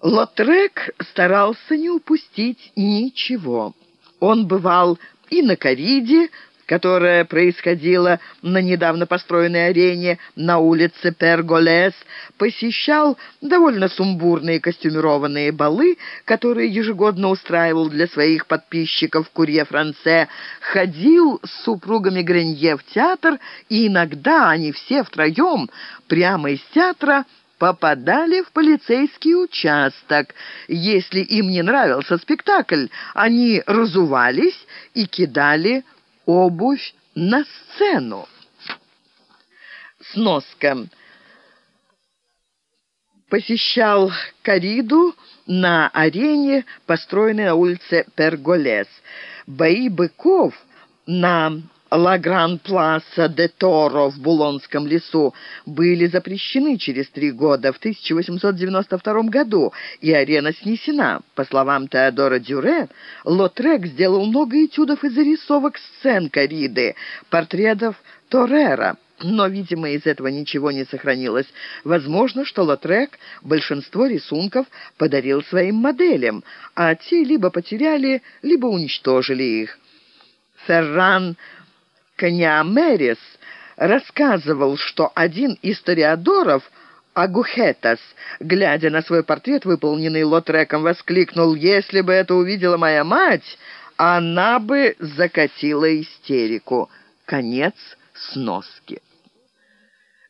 Лотрек старался не упустить ничего. Он бывал и на кориде, которая происходила на недавно построенной арене на улице Перголес, посещал довольно сумбурные костюмированные балы, которые ежегодно устраивал для своих подписчиков Курье Франце, ходил с супругами Гренье в театр, и иногда они все втроем прямо из театра попадали в полицейский участок. Если им не нравился спектакль, они разувались и кидали обувь на сцену. Сноска. Посещал кориду на арене, построенной на улице Перголес. Бои быков на Ла Гран-Пласа де Торо в Булонском лесу были запрещены через три года, в 1892 году, и арена снесена. По словам Теодора Дюре, Лотрек сделал много этюдов и зарисовок сцен кориды, портретов Торрера. Но, видимо, из этого ничего не сохранилось. Возможно, что Лотрек большинство рисунков подарил своим моделям, а те либо потеряли, либо уничтожили их. Ферран Каниамерис рассказывал, что один из ториадоров, Агухетас, глядя на свой портрет, выполненный Лотреком, воскликнул, «Если бы это увидела моя мать, она бы закатила истерику». Конец сноски.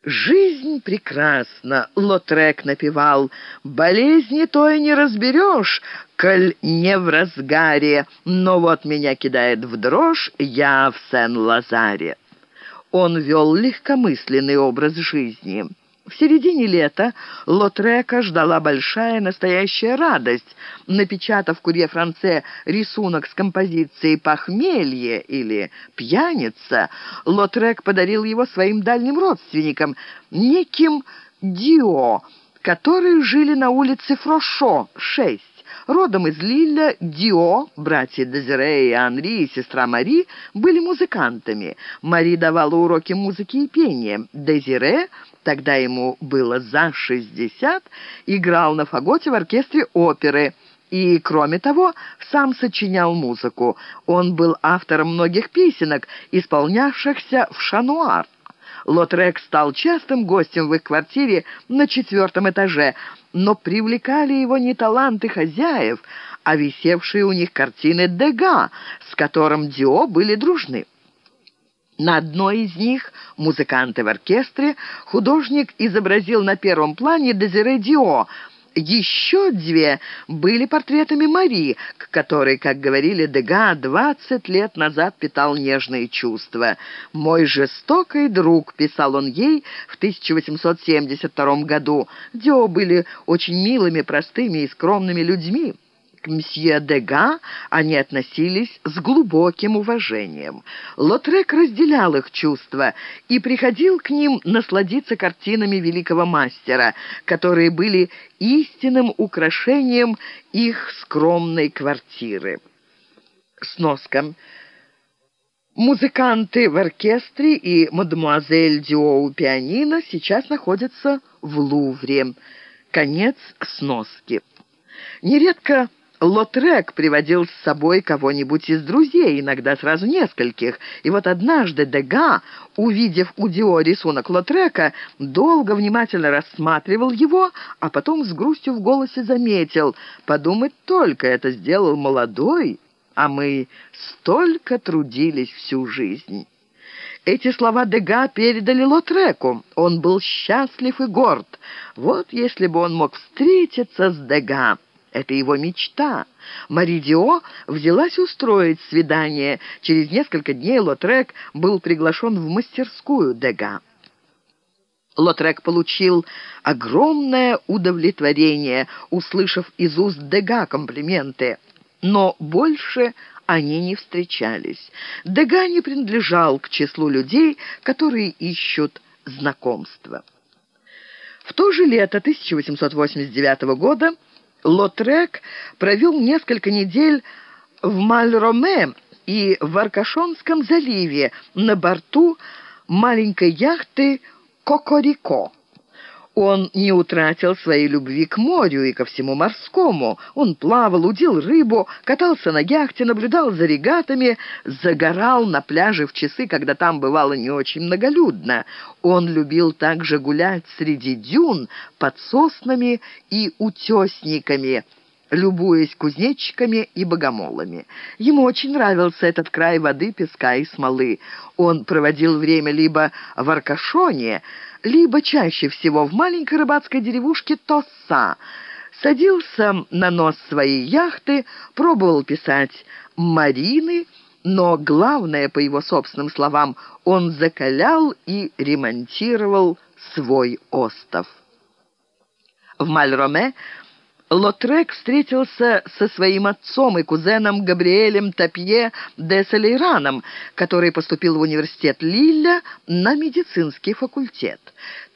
«Жизнь прекрасна», — Лотрек напевал, «болезни той не разберешь, коль не в разгаре, но вот меня кидает в дрожь, я в Сен-Лазаре». Он вел легкомысленный образ жизни. В середине лета Лотрека ждала большая настоящая радость. Напечатав «Курье Франце» рисунок с композицией «Похмелье» или «Пьяница», Лотрек подарил его своим дальним родственникам, неким Дио, которые жили на улице Фрошо, 6. Родом из Лилля, Дио, братья Дезире и Анри и сестра Мари, были музыкантами. Мари давала уроки музыки и пения. Дезире, тогда ему было за шестьдесят, играл на фаготе в оркестре оперы – и, кроме того, сам сочинял музыку. Он был автором многих песенок, исполнявшихся в шануар. Лотрек стал частым гостем в их квартире на четвертом этаже, но привлекали его не таланты хозяев, а висевшие у них картины Дега, с которым Дио были дружны. На одной из них, музыканты в оркестре, художник изобразил на первом плане Дезире Дио – еще две были портретами Мари, к которой, как говорили Дега, двадцать лет назад питал нежные чувства. «Мой жестокий друг», — писал он ей в 1872 году. Дио были очень милыми, простыми и скромными людьми. К мсье Дега они относились с глубоким уважением. Лотрек разделял их чувства и приходил к ним насладиться картинами великого мастера, которые были истинным украшением их скромной квартиры. Сноска. Музыканты в оркестре и мадемуазель Дио у пианино сейчас находятся в Лувре. Конец сноски. Нередко Лотрек приводил с собой кого-нибудь из друзей, иногда сразу нескольких. И вот однажды Дега, увидев у Дио рисунок Лотрека, долго внимательно рассматривал его, а потом с грустью в голосе заметил, «Подумать только, это сделал молодой, а мы столько трудились всю жизнь». Эти слова Дега передали Лотреку. Он был счастлив и горд. Вот если бы он мог встретиться с Дега. Это его мечта. Маридио взялась устроить свидание. Через несколько дней Лотрек был приглашен в мастерскую Дега. Лотрек получил огромное удовлетворение, услышав из уст Дега комплименты. Но больше они не встречались. Дега не принадлежал к числу людей, которые ищут знакомства. В то же лето 1889 года Лотрек провел несколько недель в Мальроме и в Аркашонском заливе на борту маленькой яхты «Кокорико». Он не утратил своей любви к морю и ко всему морскому. Он плавал, удил рыбу, катался на яхте, наблюдал за регатами, загорал на пляже в часы, когда там бывало не очень многолюдно. Он любил также гулять среди дюн, под соснами и утесниками, любуясь кузнечиками и богомолами. Ему очень нравился этот край воды, песка и смолы. Он проводил время либо в Аркашоне, либо чаще всего в маленькой рыбацкой деревушке Тосса. Садился на нос своей яхты, пробовал писать «Марины», но главное, по его собственным словам, он закалял и ремонтировал свой остов. В Мальроме Лотрек встретился со своим отцом и кузеном Габриэлем Тапье де Солейраном, который поступил в университет Лилля на медицинский факультет.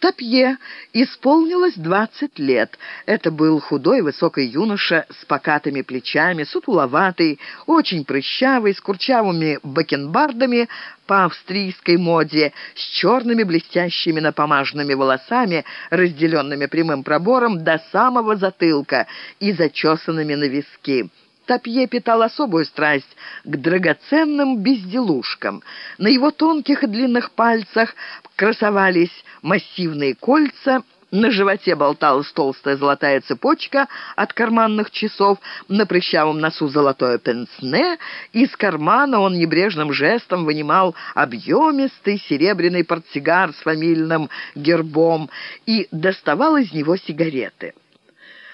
Тапье исполнилось 20 лет. Это был худой, высокий юноша с покатыми плечами, сутуловатый, очень прыщавый, с курчавыми бакенбардами по австрийской моде, с черными блестящими напомаженными волосами, разделенными прямым пробором до самого затылка и зачесанными на виски. Тапье питал особую страсть к драгоценным безделушкам. На его тонких и длинных пальцах красовались массивные кольца, на животе болталась толстая золотая цепочка от карманных часов, на прыщавом носу золотое пенсне, из кармана он небрежным жестом вынимал объемистый серебряный портсигар с фамильным гербом и доставал из него сигареты.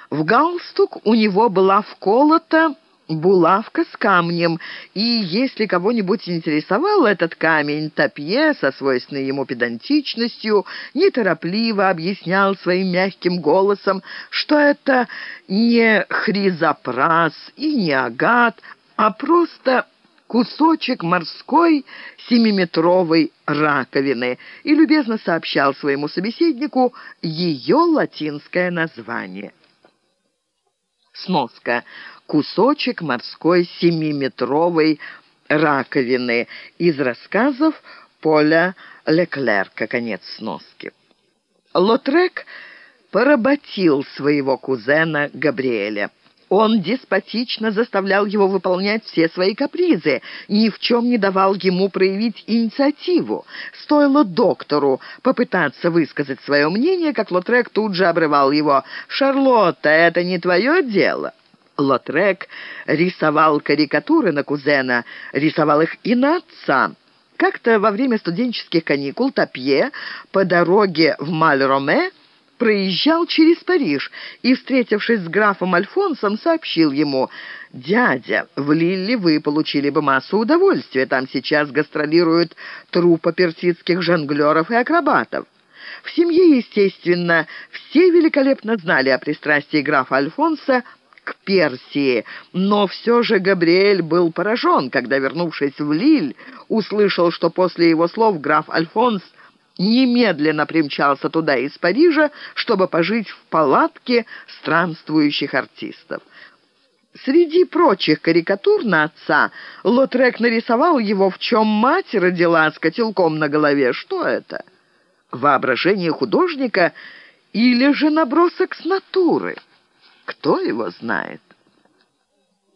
В галстук у него была вколота булавка с камнем, и если кого-нибудь интересовал этот камень, Топье со свойственной ему педантичностью неторопливо объяснял своим мягким голосом, что это не хризопрас и не агат, а просто кусочек морской семиметровой раковины и любезно сообщал своему собеседнику ее латинское название. Сноска. Кусочек морской семиметровой раковины из рассказов Поля Леклерка. Конец сноски. Лотрек поработил своего кузена Габриэля. Он деспотично заставлял его выполнять все свои капризы, ни в чем не давал ему проявить инициативу. Стоило доктору попытаться высказать свое мнение, как Лотрек тут же обрывал его. «Шарлотта, это не твое дело». Лотрек рисовал карикатуры на кузена, рисовал их и на отца. Как-то во время студенческих каникул Тапье по дороге в Маль-Роме проезжал через Париж и, встретившись с графом Альфонсом, сообщил ему, «Дядя, в Лилле вы получили бы массу удовольствия. Там сейчас гастролируют труппа персидских жонглеров и акробатов». В семье, естественно, все великолепно знали о пристрастии графа Альфонса к Персии, но все же Габриэль был поражен, когда, вернувшись в Лиль, услышал, что после его слов граф Альфонс – немедленно примчался туда из Парижа, чтобы пожить в палатке странствующих артистов. Среди прочих карикатур на отца Лотрек нарисовал его, в чем мать родила с котелком на голове. Что это? Воображение художника или же набросок с натуры? Кто его знает?